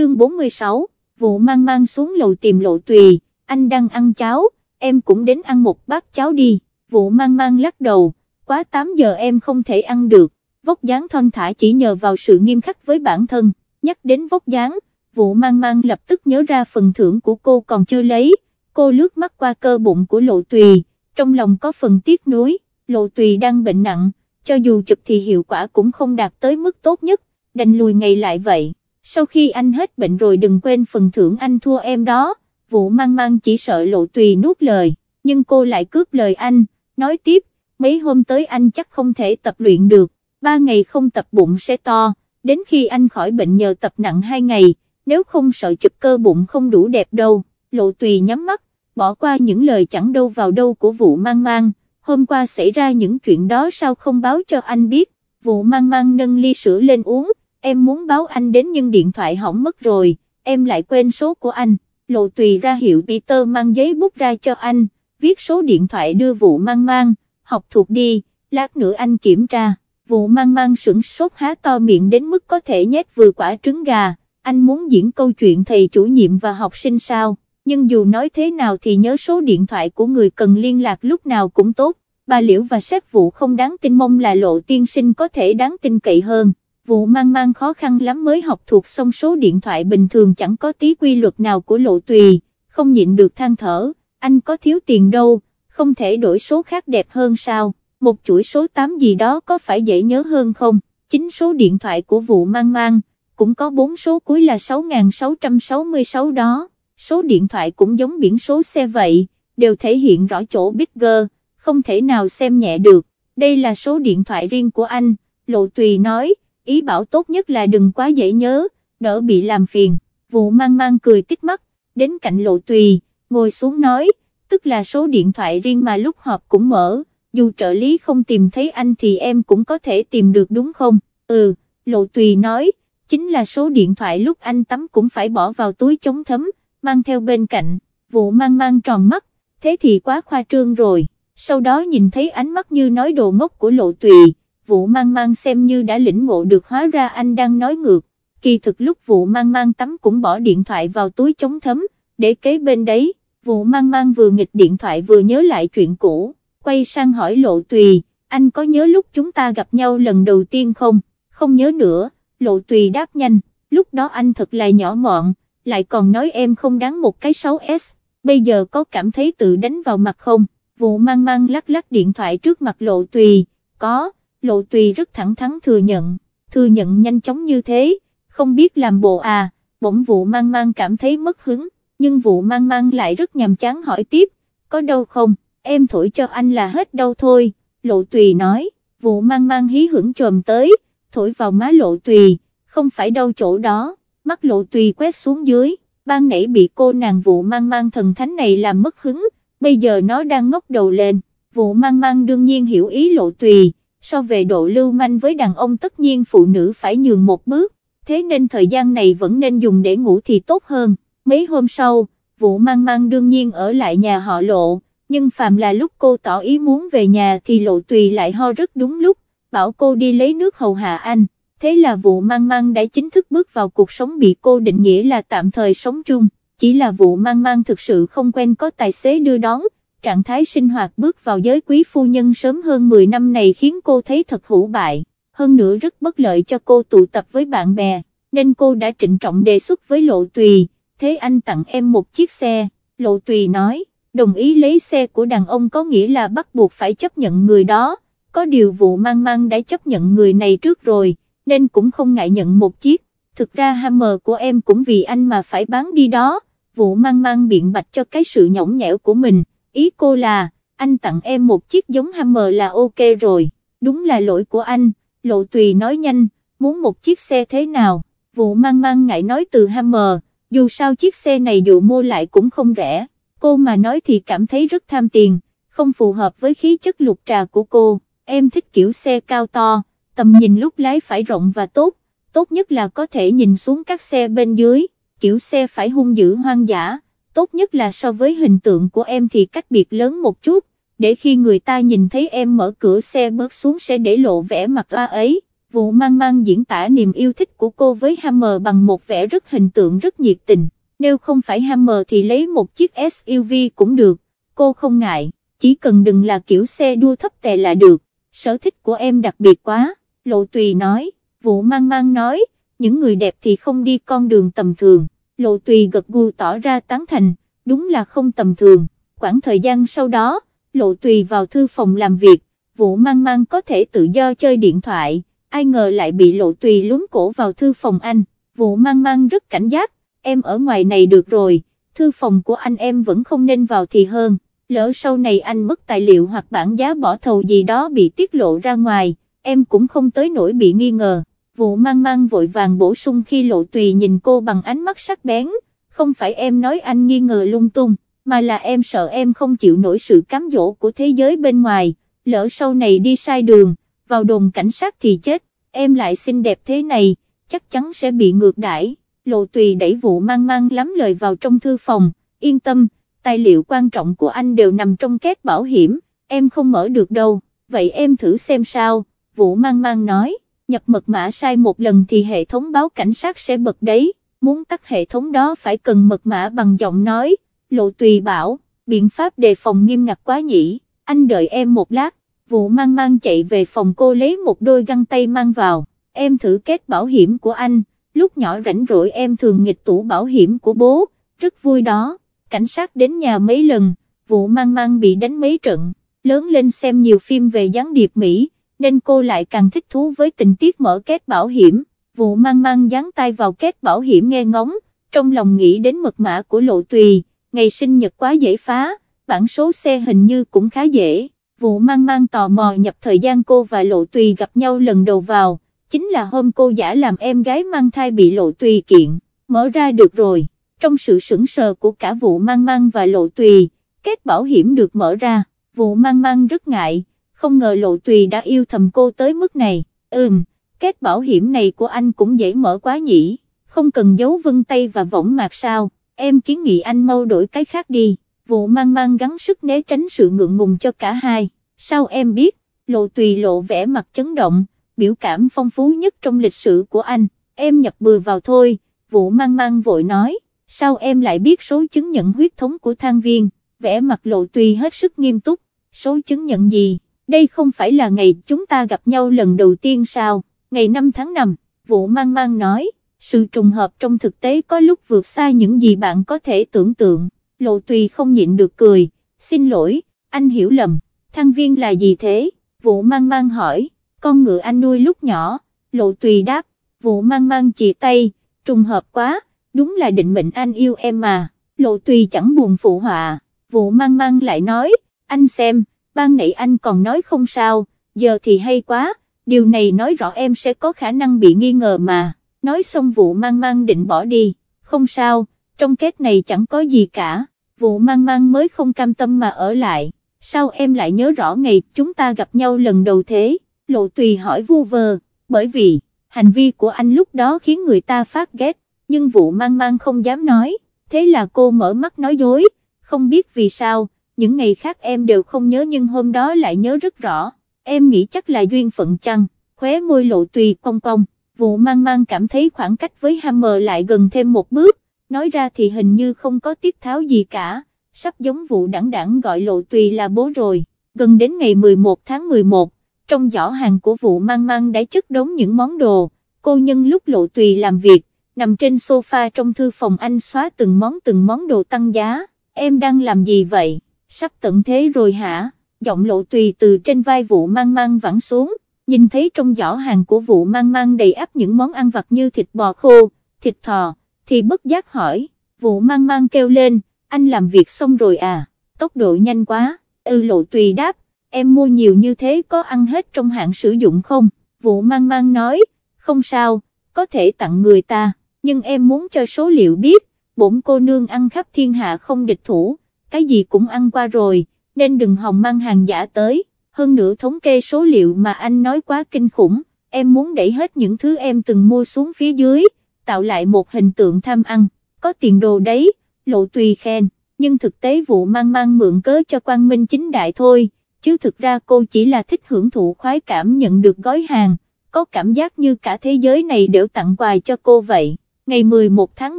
chương 46, vụ mang mang xuống lầu tìm lộ tùy, anh đang ăn cháo, em cũng đến ăn một bát cháo đi, vụ mang mang lắc đầu, quá 8 giờ em không thể ăn được, vóc dáng thon thả chỉ nhờ vào sự nghiêm khắc với bản thân, nhắc đến vóc dáng, vụ mang mang lập tức nhớ ra phần thưởng của cô còn chưa lấy, cô lướt mắt qua cơ bụng của lộ tùy, trong lòng có phần tiếc nuối, lộ tùy đang bệnh nặng, cho dù chụp thì hiệu quả cũng không đạt tới mức tốt nhất, đành lùi ngày lại vậy, sau khi anh hết bệnh rồi đừng quên phần thưởng anh thua em đó, vụ mang mang chỉ sợ lộ tùy nuốt lời, nhưng cô lại cướp lời anh, nói tiếp, mấy hôm tới anh chắc không thể tập luyện được, ba ngày không tập bụng sẽ to, đến khi anh khỏi bệnh nhờ tập nặng hai ngày, nếu không sợ chụp cơ bụng không đủ đẹp đâu, lộ tùy nhắm mắt, bỏ qua những lời chẳng đâu vào đâu của vụ mang mang, hôm qua xảy ra những chuyện đó sao không báo cho anh biết, vụ mang mang nâng ly sữa lên uống, em muốn báo anh đến nhưng điện thoại hỏng mất rồi, em lại quên số của anh, lộ tùy ra hiệu Peter mang giấy bút ra cho anh, viết số điện thoại đưa vụ mang mang, học thuộc đi, lát nữa anh kiểm tra, vụ mang mang sửng sốt há to miệng đến mức có thể nhét vừa quả trứng gà, anh muốn diễn câu chuyện thầy chủ nhiệm và học sinh sao, nhưng dù nói thế nào thì nhớ số điện thoại của người cần liên lạc lúc nào cũng tốt, bà Liễu và sếp vụ không đáng tin mong là lộ tiên sinh có thể đáng tin cậy hơn. Vụ mang mang khó khăn lắm mới học thuộc xong số điện thoại bình thường chẳng có tí quy luật nào của lộ tùy, không nhịn được than thở, anh có thiếu tiền đâu, không thể đổi số khác đẹp hơn sao, một chuỗi số 8 gì đó có phải dễ nhớ hơn không, chính số điện thoại của vụ mang mang, cũng có 4 số cuối là 6666 đó, số điện thoại cũng giống biển số xe vậy, đều thể hiện rõ chỗ Bigger, không thể nào xem nhẹ được, đây là số điện thoại riêng của anh, Lộ Tùy nói, ý bảo tốt nhất là đừng quá dễ nhớ, đỡ bị làm phiền, vụ mang mang cười tích mắt, đến cạnh Lộ Tùy, ngồi xuống nói, tức là số điện thoại riêng mà lúc họp cũng mở, dù trợ lý không tìm thấy anh thì em cũng có thể tìm được đúng không, ừ, Lộ Tùy nói, chính là số điện thoại lúc anh tắm cũng phải bỏ vào túi chống thấm, mang theo bên cạnh, vụ mang mang tròn mắt, thế thì quá khoa trương rồi, sau đó nhìn thấy ánh mắt như nói đồ ngốc của Lộ Tùy, vụ mang mang xem như đã lĩnh ngộ được hóa ra anh đang nói ngược, kỳ thực lúc vụ mang mang tắm cũng bỏ điện thoại vào túi chống thấm, để kế bên đấy, vụ mang mang vừa nghịch điện thoại vừa nhớ lại chuyện cũ, quay sang hỏi lộ tùy, anh có nhớ lúc chúng ta gặp nhau lần đầu tiên không, không nhớ nữa, lộ tùy đáp nhanh, lúc đó anh thật là nhỏ mọn, lại còn nói em không đáng một cái 6S, bây giờ có cảm thấy tự đánh vào mặt không, vụ mang mang lắc lắc điện thoại trước mặt lộ tùy, có, lộ tùy rất thẳng thắn thừa nhận, thừa nhận nhanh chóng như thế, không biết làm bộ à, bỗng vụ mang mang cảm thấy mất hứng, nhưng vụ mang mang lại rất nhàm chán hỏi tiếp, có đâu không, em thổi cho anh là hết đâu thôi, lộ tùy nói, vụ mang mang hí hưởng trồm tới, thổi vào má lộ tùy, không phải đâu chỗ đó, mắt lộ tùy quét xuống dưới, ban nãy bị cô nàng vụ mang mang thần thánh này làm mất hứng, bây giờ nó đang ngóc đầu lên, vụ mang mang đương nhiên hiểu ý lộ tùy, so về độ lưu manh với đàn ông tất nhiên phụ nữ phải nhường một bước, thế nên thời gian này vẫn nên dùng để ngủ thì tốt hơn, mấy hôm sau, vụ mang mang đương nhiên ở lại nhà họ lộ, nhưng phàm là lúc cô tỏ ý muốn về nhà thì lộ tùy lại ho rất đúng lúc, bảo cô đi lấy nước hầu hạ anh, thế là vụ mang mang đã chính thức bước vào cuộc sống bị cô định nghĩa là tạm thời sống chung, chỉ là vụ mang mang thực sự không quen có tài xế đưa đón, trạng thái sinh hoạt bước vào giới quý phu nhân sớm hơn 10 năm này khiến cô thấy thật hữu bại, hơn nữa rất bất lợi cho cô tụ tập với bạn bè, nên cô đã trịnh trọng đề xuất với Lộ Tùy, thế anh tặng em một chiếc xe, Lộ Tùy nói, đồng ý lấy xe của đàn ông có nghĩa là bắt buộc phải chấp nhận người đó, có điều vụ mang mang đã chấp nhận người này trước rồi, nên cũng không ngại nhận một chiếc, thực ra Hammer của em cũng vì anh mà phải bán đi đó, vụ mang mang biện bạch cho cái sự nhõng nhẽo của mình ý cô là, anh tặng em một chiếc giống Hammer là ok rồi, đúng là lỗi của anh, lộ tùy nói nhanh, muốn một chiếc xe thế nào, vụ mang mang ngại nói từ Hammer, dù sao chiếc xe này dù mua lại cũng không rẻ, cô mà nói thì cảm thấy rất tham tiền, không phù hợp với khí chất lục trà của cô, em thích kiểu xe cao to, tầm nhìn lúc lái phải rộng và tốt, tốt nhất là có thể nhìn xuống các xe bên dưới, kiểu xe phải hung dữ hoang dã tốt nhất là so với hình tượng của em thì cách biệt lớn một chút, để khi người ta nhìn thấy em mở cửa xe bước xuống sẽ để lộ vẻ mặt oa ấy, vụ mang mang diễn tả niềm yêu thích của cô với Hammer bằng một vẻ rất hình tượng rất nhiệt tình, nếu không phải Hammer thì lấy một chiếc SUV cũng được, cô không ngại, chỉ cần đừng là kiểu xe đua thấp tè là được, sở thích của em đặc biệt quá, Lộ Tùy nói, vụ mang mang nói, những người đẹp thì không đi con đường tầm thường, Lộ Tùy gật gù tỏ ra tán thành, đúng là không tầm thường, khoảng thời gian sau đó, Lộ Tùy vào thư phòng làm việc, vụ mang mang có thể tự do chơi điện thoại, ai ngờ lại bị Lộ Tùy lún cổ vào thư phòng anh, vụ mang mang rất cảnh giác, em ở ngoài này được rồi, thư phòng của anh em vẫn không nên vào thì hơn, lỡ sau này anh mất tài liệu hoặc bản giá bỏ thầu gì đó bị tiết lộ ra ngoài, em cũng không tới nỗi bị nghi ngờ, vụ mang mang vội vàng bổ sung khi Lộ Tùy nhìn cô bằng ánh mắt sắc bén, không phải em nói anh nghi ngờ lung tung, mà là em sợ em không chịu nổi sự cám dỗ của thế giới bên ngoài, lỡ sau này đi sai đường, vào đồn cảnh sát thì chết, em lại xinh đẹp thế này, chắc chắn sẽ bị ngược đãi. Lộ tùy đẩy vụ mang mang lắm lời vào trong thư phòng, yên tâm, tài liệu quan trọng của anh đều nằm trong két bảo hiểm, em không mở được đâu, vậy em thử xem sao, vụ mang mang nói, nhập mật mã sai một lần thì hệ thống báo cảnh sát sẽ bật đấy, muốn tắt hệ thống đó phải cần mật mã bằng giọng nói, lộ tùy bảo, biện pháp đề phòng nghiêm ngặt quá nhỉ, anh đợi em một lát, vụ mang mang chạy về phòng cô lấy một đôi găng tay mang vào, em thử kết bảo hiểm của anh, lúc nhỏ rảnh rỗi em thường nghịch tủ bảo hiểm của bố, rất vui đó, cảnh sát đến nhà mấy lần, vụ mang mang bị đánh mấy trận, lớn lên xem nhiều phim về gián điệp Mỹ, nên cô lại càng thích thú với tình tiết mở kết bảo hiểm, vụ mang mang dán tay vào kết bảo hiểm nghe ngóng, trong lòng nghĩ đến mật mã của lộ tùy, ngày sinh nhật quá dễ phá, bản số xe hình như cũng khá dễ, vụ mang mang tò mò nhập thời gian cô và lộ tùy gặp nhau lần đầu vào, chính là hôm cô giả làm em gái mang thai bị lộ tùy kiện, mở ra được rồi, trong sự sững sờ của cả vụ mang mang và lộ tùy, kết bảo hiểm được mở ra, vụ mang mang rất ngại, không ngờ lộ tùy đã yêu thầm cô tới mức này, ừm, kết bảo hiểm này của anh cũng dễ mở quá nhỉ, không cần giấu vân tay và võng mạc sao, em kiến nghị anh mau đổi cái khác đi, vụ mang mang gắng sức né tránh sự ngượng ngùng cho cả hai, sao em biết, lộ tùy lộ vẻ mặt chấn động, biểu cảm phong phú nhất trong lịch sử của anh, em nhập bừa vào thôi, vụ mang mang vội nói, sao em lại biết số chứng nhận huyết thống của thang viên, vẻ mặt lộ tùy hết sức nghiêm túc, số chứng nhận gì, đây không phải là ngày chúng ta gặp nhau lần đầu tiên sao, ngày 5 tháng 5, vụ mang mang nói, sự trùng hợp trong thực tế có lúc vượt xa những gì bạn có thể tưởng tượng, lộ tùy không nhịn được cười, xin lỗi, anh hiểu lầm, thăng viên là gì thế, vụ mang mang hỏi con ngựa anh nuôi lúc nhỏ, lộ tùy đáp, vụ mang mang chỉ tay, trùng hợp quá, đúng là định mệnh anh yêu em mà, lộ tùy chẳng buồn phụ họa, vụ mang mang lại nói, anh xem, ban nãy anh còn nói không sao, giờ thì hay quá, điều này nói rõ em sẽ có khả năng bị nghi ngờ mà, nói xong vụ mang mang định bỏ đi, không sao, trong kết này chẳng có gì cả, vụ mang mang mới không cam tâm mà ở lại, sao em lại nhớ rõ ngày chúng ta gặp nhau lần đầu thế? lộ tùy hỏi vu vơ, bởi vì, hành vi của anh lúc đó khiến người ta phát ghét, nhưng vụ mang mang không dám nói, thế là cô mở mắt nói dối, không biết vì sao, những ngày khác em đều không nhớ nhưng hôm đó lại nhớ rất rõ, em nghĩ chắc là duyên phận chăng, khóe môi lộ tùy cong cong, vụ mang mang cảm thấy khoảng cách với Hammer lại gần thêm một bước, nói ra thì hình như không có tiết tháo gì cả, sắp giống vụ đẳng đẳng gọi lộ tùy là bố rồi, gần đến ngày 11 tháng 11 trong giỏ hàng của vụ mang mang đã chất đống những món đồ, cô nhân lúc lộ tùy làm việc, nằm trên sofa trong thư phòng anh xóa từng món từng món đồ tăng giá, em đang làm gì vậy, sắp tận thế rồi hả, giọng lộ tùy từ trên vai vụ mang mang vẳng xuống, nhìn thấy trong giỏ hàng của vụ mang mang đầy ắp những món ăn vặt như thịt bò khô, thịt thò, thì bất giác hỏi, vụ mang mang kêu lên, anh làm việc xong rồi à, tốc độ nhanh quá, ư lộ tùy đáp, em mua nhiều như thế có ăn hết trong hạn sử dụng không, vụ mang mang nói, không sao, có thể tặng người ta, nhưng em muốn cho số liệu biết, bổn cô nương ăn khắp thiên hạ không địch thủ, cái gì cũng ăn qua rồi, nên đừng hòng mang hàng giả tới, hơn nữa thống kê số liệu mà anh nói quá kinh khủng, em muốn đẩy hết những thứ em từng mua xuống phía dưới, tạo lại một hình tượng tham ăn, có tiền đồ đấy, lộ tùy khen, nhưng thực tế vụ mang mang mượn cớ cho quan minh chính đại thôi chứ thực ra cô chỉ là thích hưởng thụ khoái cảm nhận được gói hàng, có cảm giác như cả thế giới này đều tặng quà cho cô vậy. Ngày 11 tháng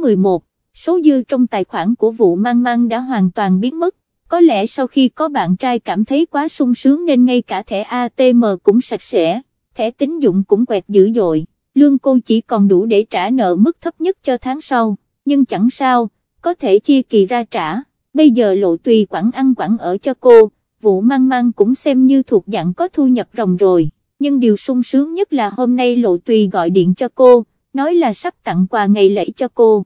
11, số dư trong tài khoản của vụ mang mang đã hoàn toàn biến mất, có lẽ sau khi có bạn trai cảm thấy quá sung sướng nên ngay cả thẻ ATM cũng sạch sẽ, thẻ tín dụng cũng quẹt dữ dội, lương cô chỉ còn đủ để trả nợ mức thấp nhất cho tháng sau, nhưng chẳng sao, có thể chia kỳ ra trả, bây giờ lộ tùy quản ăn quản ở cho cô, vụ mang mang cũng xem như thuộc dạng có thu nhập rồng rồi, nhưng điều sung sướng nhất là hôm nay lộ tùy gọi điện cho cô, nói là sắp tặng quà ngày lễ cho cô.